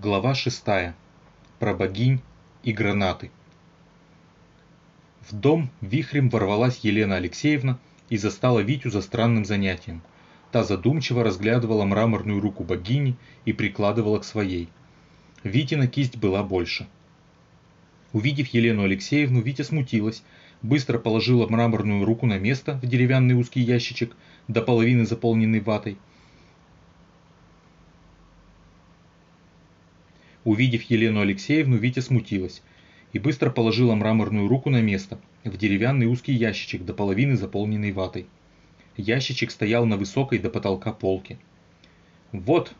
Глава 6. Про богинь и гранаты. В дом вихрем ворвалась Елена Алексеевна и застала Витю за странным занятием. Та задумчиво разглядывала мраморную руку богини и прикладывала к своей. Витина кисть была больше. Увидев Елену Алексеевну, Витя смутилась, быстро положила мраморную руку на место в деревянный узкий ящичек, до половины заполненный ватой, Увидев Елену Алексеевну, Витя смутилась и быстро положила мраморную руку на место, в деревянный узкий ящичек, до половины заполненный ватой. Ящичек стоял на высокой до потолка полке. «Вот,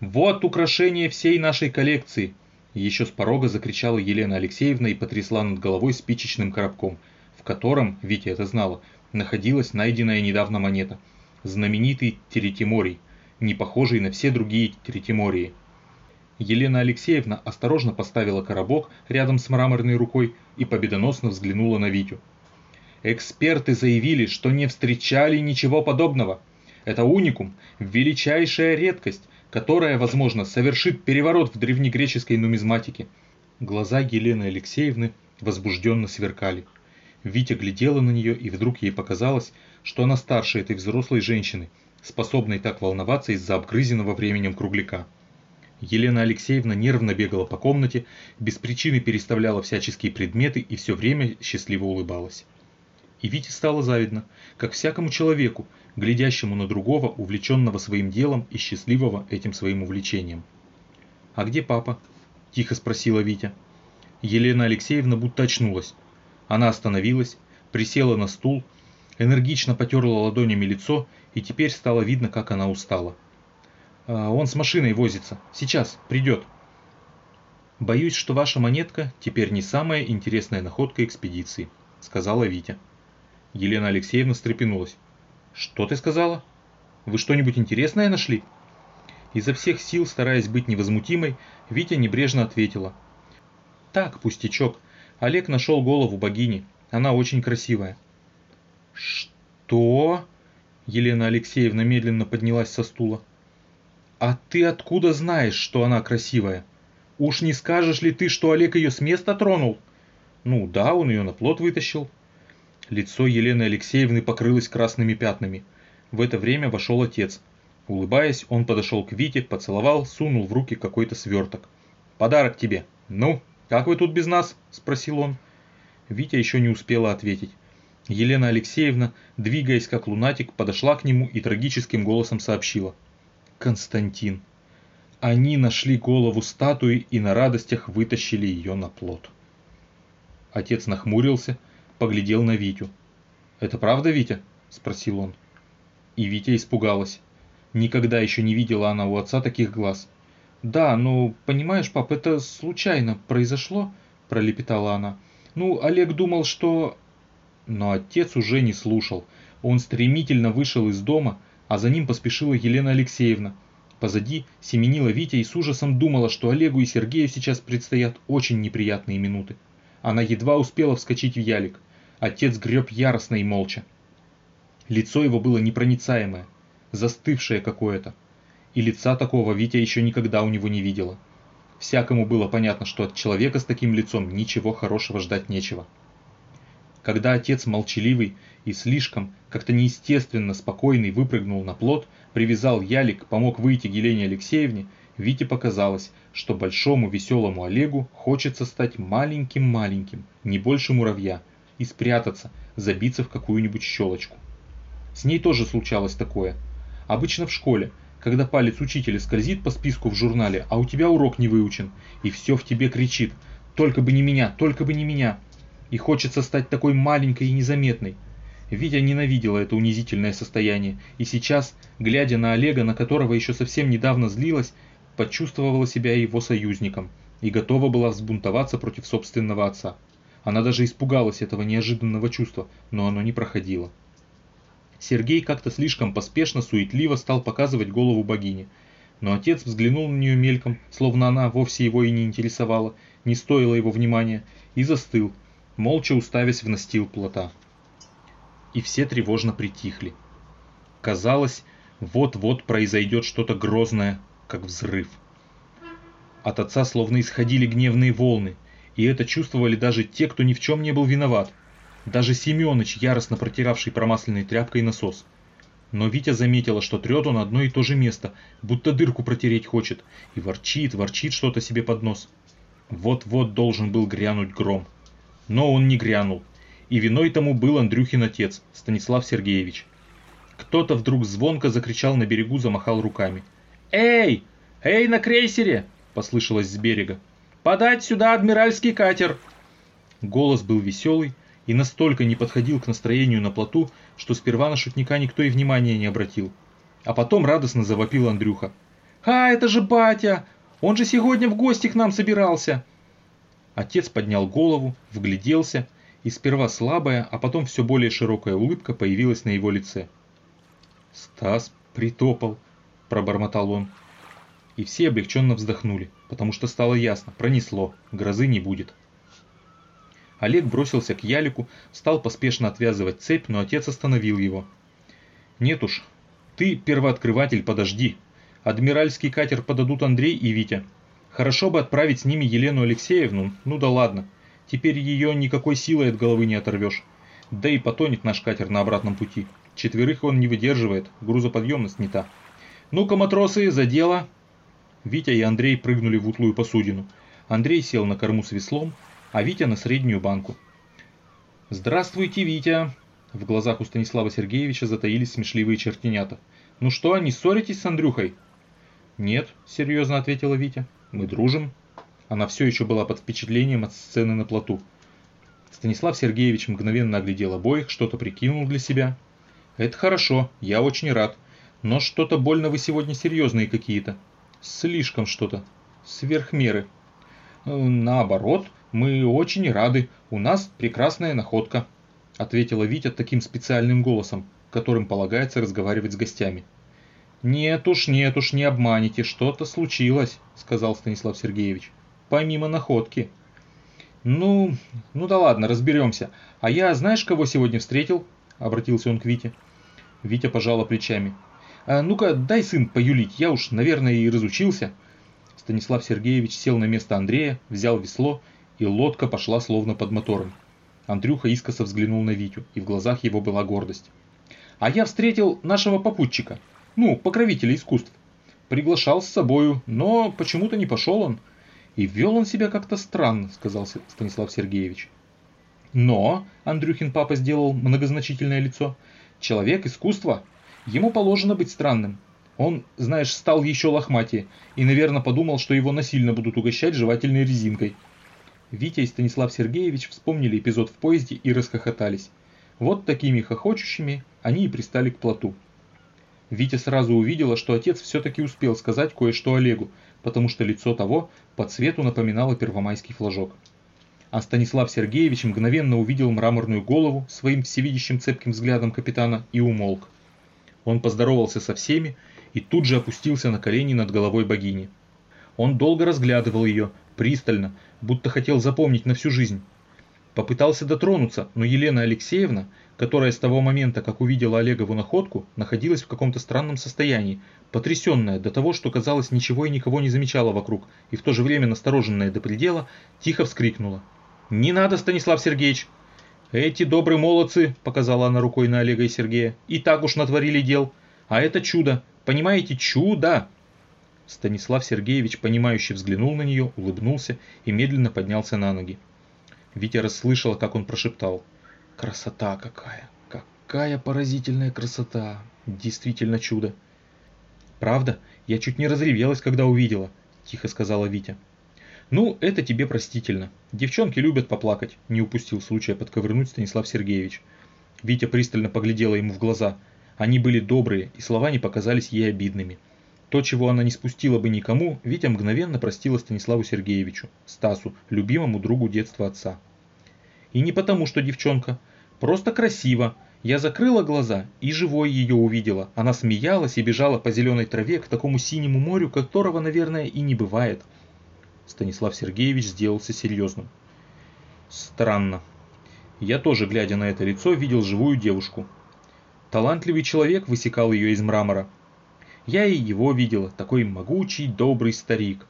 вот украшение всей нашей коллекции!» Еще с порога закричала Елена Алексеевна и потрясла над головой спичечным коробком, в котором, Витя это знала, находилась найденная недавно монета. Знаменитый Теретиморий, не похожий на все другие Теретимории – Елена Алексеевна осторожно поставила коробок рядом с мраморной рукой и победоносно взглянула на Витю. Эксперты заявили, что не встречали ничего подобного. Это уникум, величайшая редкость, которая, возможно, совершит переворот в древнегреческой нумизматике. Глаза Елены Алексеевны возбужденно сверкали. Витя глядела на нее, и вдруг ей показалось, что она старше этой взрослой женщины, способной так волноваться из-за обгрызенного временем кругляка. Елена Алексеевна нервно бегала по комнате, без причины переставляла всяческие предметы и все время счастливо улыбалась. И Вите стало завидно, как всякому человеку, глядящему на другого, увлеченного своим делом и счастливого этим своим увлечением. «А где папа?» – тихо спросила Витя. Елена Алексеевна будто очнулась. Она остановилась, присела на стул, энергично потерла ладонями лицо, и теперь стало видно, как она устала. А, он с машиной возится. Сейчас, придет. Боюсь, что ваша монетка теперь не самая интересная находка экспедиции, сказала Витя. Елена Алексеевна встрепенулась. Что ты сказала? Вы что-нибудь интересное нашли? Изо всех сил, стараясь быть невозмутимой, Витя небрежно ответила. Так, пустячок. Олег нашел голову богини. Она очень красивая. Что? Елена Алексеевна медленно поднялась со стула. «А ты откуда знаешь, что она красивая? Уж не скажешь ли ты, что Олег ее с места тронул?» «Ну да, он ее на плот вытащил». Лицо Елены Алексеевны покрылось красными пятнами. В это время вошел отец. Улыбаясь, он подошел к Вите, поцеловал, сунул в руки какой-то сверток. «Подарок тебе. Ну, как вы тут без нас?» – спросил он. Витя еще не успела ответить. Елена Алексеевна, двигаясь как лунатик, подошла к нему и трагическим голосом сообщила. Константин. Они нашли голову статуи и на радостях вытащили ее на плот. Отец нахмурился, поглядел на Витю. «Это правда, Витя?» – спросил он. И Витя испугалась. Никогда еще не видела она у отца таких глаз. «Да, ну, понимаешь, пап, это случайно произошло», – пролепетала она. «Ну, Олег думал, что...» Но отец уже не слушал. Он стремительно вышел из дома, а за ним поспешила Елена Алексеевна. Позади семенила Витя и с ужасом думала, что Олегу и Сергею сейчас предстоят очень неприятные минуты. Она едва успела вскочить в ялик. Отец греб яростно и молча. Лицо его было непроницаемое, застывшее какое-то. И лица такого Витя еще никогда у него не видела. Всякому было понятно, что от человека с таким лицом ничего хорошего ждать нечего. Когда отец молчаливый и слишком, как-то неестественно спокойный выпрыгнул на плот, привязал ялик, помог выйти Елене Алексеевне, Вите показалось, что большому веселому Олегу хочется стать маленьким-маленьким, не больше муравья, и спрятаться, забиться в какую-нибудь щелочку. С ней тоже случалось такое. Обычно в школе, когда палец учителя скользит по списку в журнале, а у тебя урок не выучен, и все в тебе кричит «Только бы не меня, только бы не меня!» И хочется стать такой маленькой и незаметной, Витя ненавидела это унизительное состояние, и сейчас, глядя на Олега, на которого еще совсем недавно злилась, почувствовала себя его союзником и готова была взбунтоваться против собственного отца. Она даже испугалась этого неожиданного чувства, но оно не проходило. Сергей как-то слишком поспешно, суетливо стал показывать голову богини. Но отец взглянул на нее мельком, словно она вовсе его и не интересовала, не стоила его внимания, и застыл, молча уставясь в настил плота и все тревожно притихли. Казалось, вот-вот произойдет что-то грозное, как взрыв. От отца словно исходили гневные волны, и это чувствовали даже те, кто ни в чем не был виноват. Даже Семёныч, яростно протиравший промасленной тряпкой насос. Но Витя заметила, что трет он одно и то же место, будто дырку протереть хочет, и ворчит, ворчит что-то себе под нос. Вот-вот должен был грянуть гром. Но он не грянул. И виной тому был Андрюхин отец, Станислав Сергеевич. Кто-то вдруг звонко закричал на берегу, замахал руками. «Эй! Эй, на крейсере!» – послышалось с берега. «Подать сюда адмиральский катер!» Голос был веселый и настолько не подходил к настроению на плоту, что сперва на шутника никто и внимания не обратил. А потом радостно завопил Андрюха. «А, это же батя! Он же сегодня в гости к нам собирался!» Отец поднял голову, вгляделся, и сперва слабая, а потом все более широкая улыбка появилась на его лице. «Стас притопал», – пробормотал он. И все облегченно вздохнули, потому что стало ясно, пронесло, грозы не будет. Олег бросился к ялику, стал поспешно отвязывать цепь, но отец остановил его. «Нет уж, ты, первооткрыватель, подожди. Адмиральский катер подадут Андрей и Витя. Хорошо бы отправить с ними Елену Алексеевну, ну да ладно. Теперь ее никакой силой от головы не оторвешь. Да и потонет наш катер на обратном пути. Четверых он не выдерживает, грузоподъемность не та. Ну-ка, матросы, за дело!» Витя и Андрей прыгнули в утлую посудину. Андрей сел на корму с веслом, а Витя на среднюю банку. «Здравствуйте, Витя!» В глазах у Станислава Сергеевича затаились смешливые чертенята. «Ну что, не ссоритесь с Андрюхой?» «Нет», — серьезно ответила Витя. «Мы дружим». Она все еще была под впечатлением от сцены на плоту. Станислав Сергеевич мгновенно оглядел обоих, что-то прикинул для себя. «Это хорошо, я очень рад. Но что-то больно вы сегодня серьезные какие-то. Слишком что-то. Сверх меры. «Э, наоборот, мы очень рады. У нас прекрасная находка, ответила Витя таким специальным голосом, которым полагается разговаривать с гостями. «Нет уж, нет уж, не обманите, что-то случилось», — сказал Станислав Сергеевич. «Помимо находки». «Ну, ну да ладно, разберемся. А я знаешь, кого сегодня встретил?» — обратился он к Вите. Витя пожала плечами. А ну-ка, дай, сын, поюлить, я уж, наверное, и разучился. Станислав Сергеевич сел на место Андрея, взял весло, и лодка пошла словно под мотором. Андрюха искоса взглянул на Витю, и в глазах его была гордость. А я встретил нашего попутчика, ну, покровителя искусств. Приглашал с собою, но почему-то не пошел он. И вел он себя как-то странно, сказал Станислав Сергеевич. Но, Андрюхин папа сделал многозначительное лицо, человек искусства Ему положено быть странным. Он, знаешь, стал еще лохматее и, наверное, подумал, что его насильно будут угощать жевательной резинкой. Витя и Станислав Сергеевич вспомнили эпизод в поезде и расхохотались. Вот такими хохочущими они и пристали к плоту. Витя сразу увидела, что отец все-таки успел сказать кое-что Олегу, потому что лицо того по цвету напоминало первомайский флажок. А Станислав Сергеевич мгновенно увидел мраморную голову своим всевидящим цепким взглядом капитана и умолк. Он поздоровался со всеми и тут же опустился на колени над головой богини. Он долго разглядывал ее, пристально, будто хотел запомнить на всю жизнь. Попытался дотронуться, но Елена Алексеевна, которая с того момента, как увидела Олегову находку, находилась в каком-то странном состоянии, потрясенная до того, что казалось ничего и никого не замечала вокруг, и в то же время настороженная до предела, тихо вскрикнула. «Не надо, Станислав Сергеевич! «Эти добрые молодцы», – показала она рукой на Олега и Сергея, – «и так уж натворили дел. А это чудо. Понимаете, чудо!» Станислав Сергеевич, понимающе взглянул на нее, улыбнулся и медленно поднялся на ноги. Витя расслышала, как он прошептал. «Красота какая! Какая поразительная красота! Действительно чудо!» «Правда? Я чуть не разревелась, когда увидела», – тихо сказала Витя. «Ну, это тебе простительно. Девчонки любят поплакать», – не упустил случая подковырнуть Станислав Сергеевич. Витя пристально поглядела ему в глаза. Они были добрые, и слова не показались ей обидными. То, чего она не спустила бы никому, Витя мгновенно простила Станиславу Сергеевичу, Стасу, любимому другу детства отца. И не потому, что девчонка. Просто красиво. Я закрыла глаза и живой ее увидела. Она смеялась и бежала по зеленой траве к такому синему морю, которого, наверное, и не бывает – Станислав Сергеевич сделался серьезным. Странно. Я тоже, глядя на это лицо, видел живую девушку. Талантливый человек высекал ее из мрамора. Я и его видела, такой могучий, добрый старик.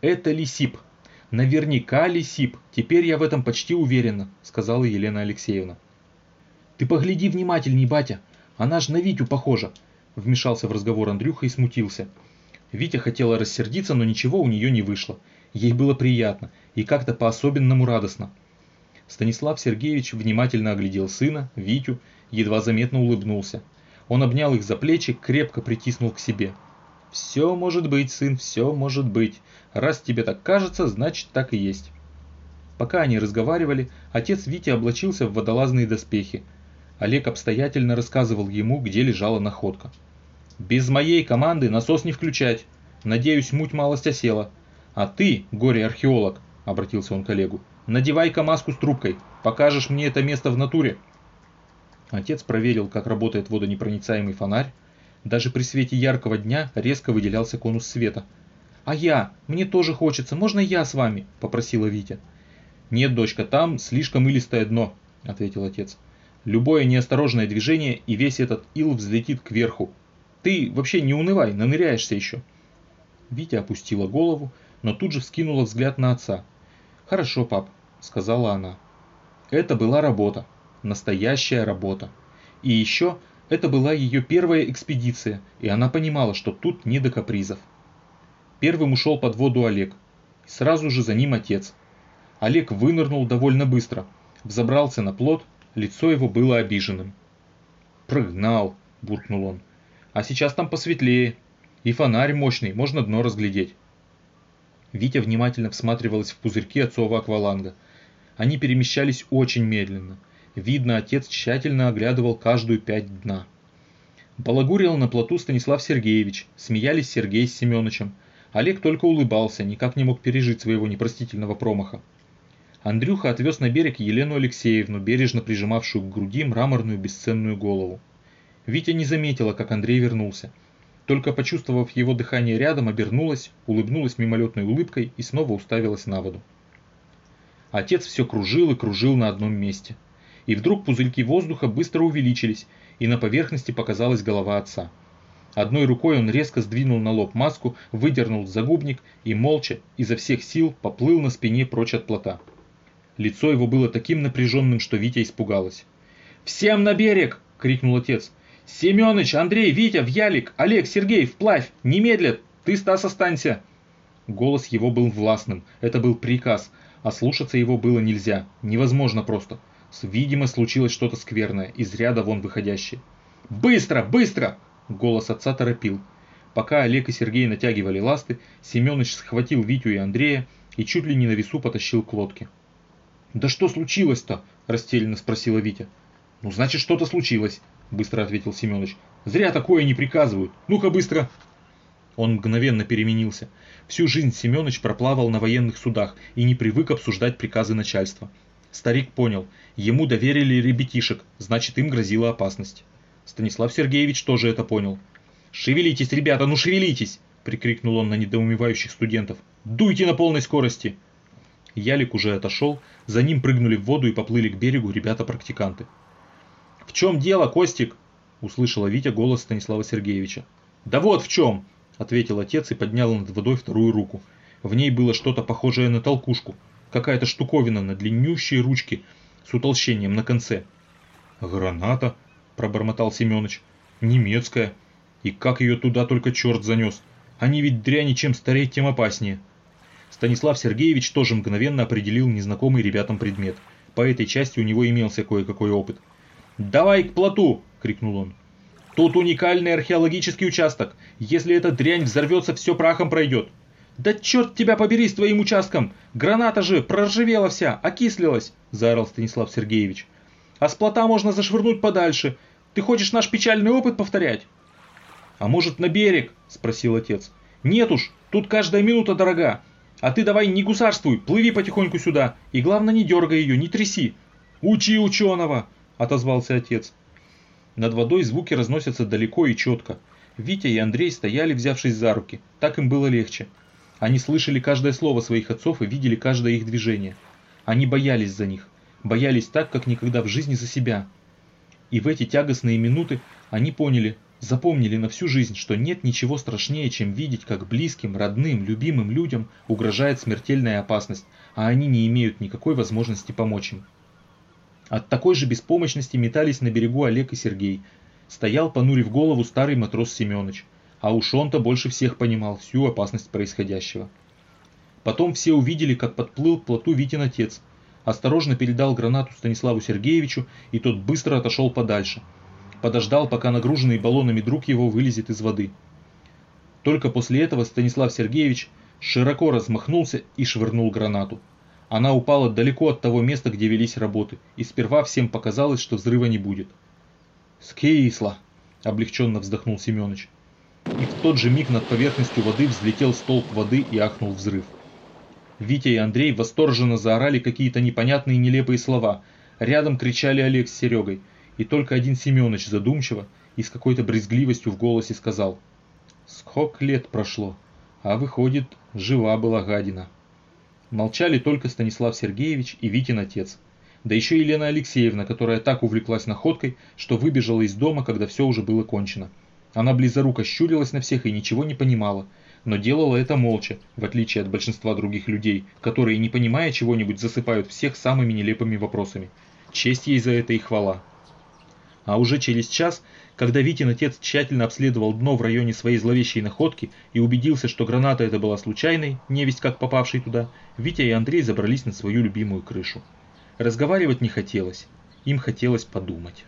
Это Лисип. Наверняка Лисип. Теперь я в этом почти уверена, сказала Елена Алексеевна. Ты погляди внимательней, батя. Она ж на Витю похожа. Вмешался в разговор Андрюха и смутился. Витя хотела рассердиться, но ничего у нее не вышло. Ей было приятно и как-то по-особенному радостно. Станислав Сергеевич внимательно оглядел сына, Витю, едва заметно улыбнулся. Он обнял их за плечи, крепко притиснул к себе. «Все может быть, сын, все может быть. Раз тебе так кажется, значит так и есть». Пока они разговаривали, отец Вити облачился в водолазные доспехи. Олег обстоятельно рассказывал ему, где лежала находка. «Без моей команды насос не включать. Надеюсь, муть малость осела. А ты, горе-археолог, — обратился он к Олегу, — надевай-ка маску с трубкой. Покажешь мне это место в натуре». Отец проверил, как работает водонепроницаемый фонарь. Даже при свете яркого дня резко выделялся конус света. «А я? Мне тоже хочется. Можно я с вами?» – попросила Витя. «Нет, дочка, там слишком илистое дно», – ответил отец. «Любое неосторожное движение, и весь этот ил взлетит кверху. Ты вообще не унывай, наныряешься еще». Витя опустила голову, но тут же вскинула взгляд на отца. «Хорошо, пап», – сказала она. Это была работа настоящая работа. И еще это была ее первая экспедиция, и она понимала, что тут не до капризов. Первым ушел под воду Олег. И сразу же за ним отец. Олег вынырнул довольно быстро, взобрался на плот, лицо его было обиженным. «Прыгнал!» – буркнул он. «А сейчас там посветлее, и фонарь мощный, можно дно разглядеть». Витя внимательно всматривалась в пузырьки отцова акваланга. Они перемещались очень медленно – Видно, отец тщательно оглядывал каждую пять дна. Балагурил на плоту Станислав Сергеевич, смеялись Сергей с Семеновичем. Олег только улыбался, никак не мог пережить своего непростительного промаха. Андрюха отвез на берег Елену Алексеевну, бережно прижимавшую к груди мраморную бесценную голову. Витя не заметила, как Андрей вернулся. Только почувствовав его дыхание рядом, обернулась, улыбнулась мимолетной улыбкой и снова уставилась на воду. Отец все кружил и кружил на одном месте – и вдруг пузырьки воздуха быстро увеличились, и на поверхности показалась голова отца. Одной рукой он резко сдвинул на лоб маску, выдернул загубник и молча, изо всех сил, поплыл на спине прочь от плота. Лицо его было таким напряженным, что Витя испугалась. «Всем на берег!» — крикнул отец. «Семёныч, Андрей, Витя, в ялик, Олег, Сергей, вплавь! Немедленно! Ты, Стас, останься!» Голос его был властным, это был приказ, а слушаться его было нельзя, невозможно просто. Видимо, случилось что-то скверное, из ряда вон выходящее. «Быстро! Быстро!» Голос отца торопил. Пока Олег и Сергей натягивали ласты, Семенович схватил Витю и Андрея и чуть ли не на весу потащил к лодке. «Да что случилось-то?» – растерянно спросила Витя. «Ну, значит, что-то случилось», – быстро ответил Семенович. «Зря такое не приказывают. Ну-ка, быстро!» Он мгновенно переменился. Всю жизнь Семенович проплавал на военных судах и не привык обсуждать приказы начальства. Старик понял, ему доверили ребятишек, значит им грозила опасность. Станислав Сергеевич тоже это понял. «Шевелитесь, ребята, ну шевелитесь!» – прикрикнул он на недоумевающих студентов. «Дуйте на полной скорости!» Ялик уже отошел, за ним прыгнули в воду и поплыли к берегу ребята-практиканты. «В чем дело, Костик?» – услышала Витя голос Станислава Сергеевича. «Да вот в чем!» – ответил отец и поднял над водой вторую руку. В ней было что-то похожее на толкушку – какая-то штуковина на длиннющей ручке с утолщением на конце. «Граната», – пробормотал Семёныч, – «немецкая. И как ее туда только черт занес. Они ведь дряни чем стареть, тем опаснее». Станислав Сергеевич тоже мгновенно определил незнакомый ребятам предмет. По этой части у него имелся кое-какой опыт. «Давай к плоту!» – крикнул он. «Тут уникальный археологический участок. Если эта дрянь взорвется, все прахом пройдет. «Да черт тебя побери с твоим участком! Граната же проржавела вся, окислилась!» – заорал Станислав Сергеевич. «А с плота можно зашвырнуть подальше. Ты хочешь наш печальный опыт повторять?» «А может на берег?» – спросил отец. «Нет уж, тут каждая минута дорога. А ты давай не гусарствуй, плыви потихоньку сюда. И главное не дергай ее, не тряси». «Учи ученого!» – отозвался отец. Над водой звуки разносятся далеко и четко. Витя и Андрей стояли, взявшись за руки. Так им было легче. Они слышали каждое слово своих отцов и видели каждое их движение. Они боялись за них, боялись так, как никогда в жизни за себя. И в эти тягостные минуты они поняли, Запомнили на всю жизнь, что нет ничего страшнее, чем видеть, как близким, родным, любимым людям угрожает смертельная опасность, а они не имеют никакой возможности помочь им. От такой же беспомощности метались на берегу Олег и Сергей. Стоял, понурив голову, старый матрос Семенович. А уж он-то больше всех понимал всю опасность происходящего. Потом все увидели, как подплыл к плоту Витин отец. Осторожно передал гранату Станиславу Сергеевичу, и тот быстро отошел подальше. Подождал, пока нагруженный баллонами друг его вылезет из воды. Только после этого Станислав Сергеевич широко размахнулся и швырнул гранату. Она упала далеко от того места, где велись работы, и сперва всем показалось, что взрыва не будет. «Скисла!» – облегченно вздохнул Семёныч. И в тот же миг над поверхностью воды взлетел столб воды и ахнул взрыв. Витя и Андрей восторженно заорали какие-то непонятные нелепые слова. Рядом кричали Олег с Серегой. И только один Семёныч задумчиво и с какой-то брезгливостью в голосе сказал. «Сколько лет прошло, а выходит, жива была гадина». Молчали только Станислав Сергеевич и Витин отец. Да еще Елена Алексеевна, которая так увлеклась находкой, что выбежала из дома, когда все уже было кончено. Она близоруко щурилась на всех и ничего не понимала, но делала это молча, в отличие от большинства других людей, которые, не понимая чего-нибудь, засыпают всех самыми нелепыми вопросами. Честь ей за это и хвала. А уже через час, когда Витин отец тщательно обследовал дно в районе своей зловещей находки и убедился, что граната эта была случайной, невесть как попавшей туда, Витя и Андрей забрались на свою любимую крышу. Разговаривать не хотелось, им хотелось подумать.